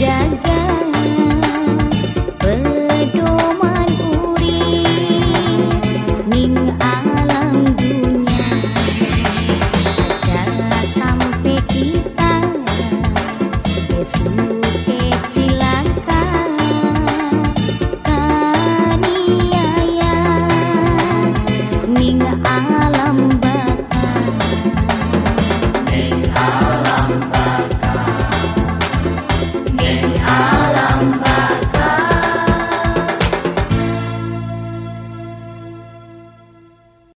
jaga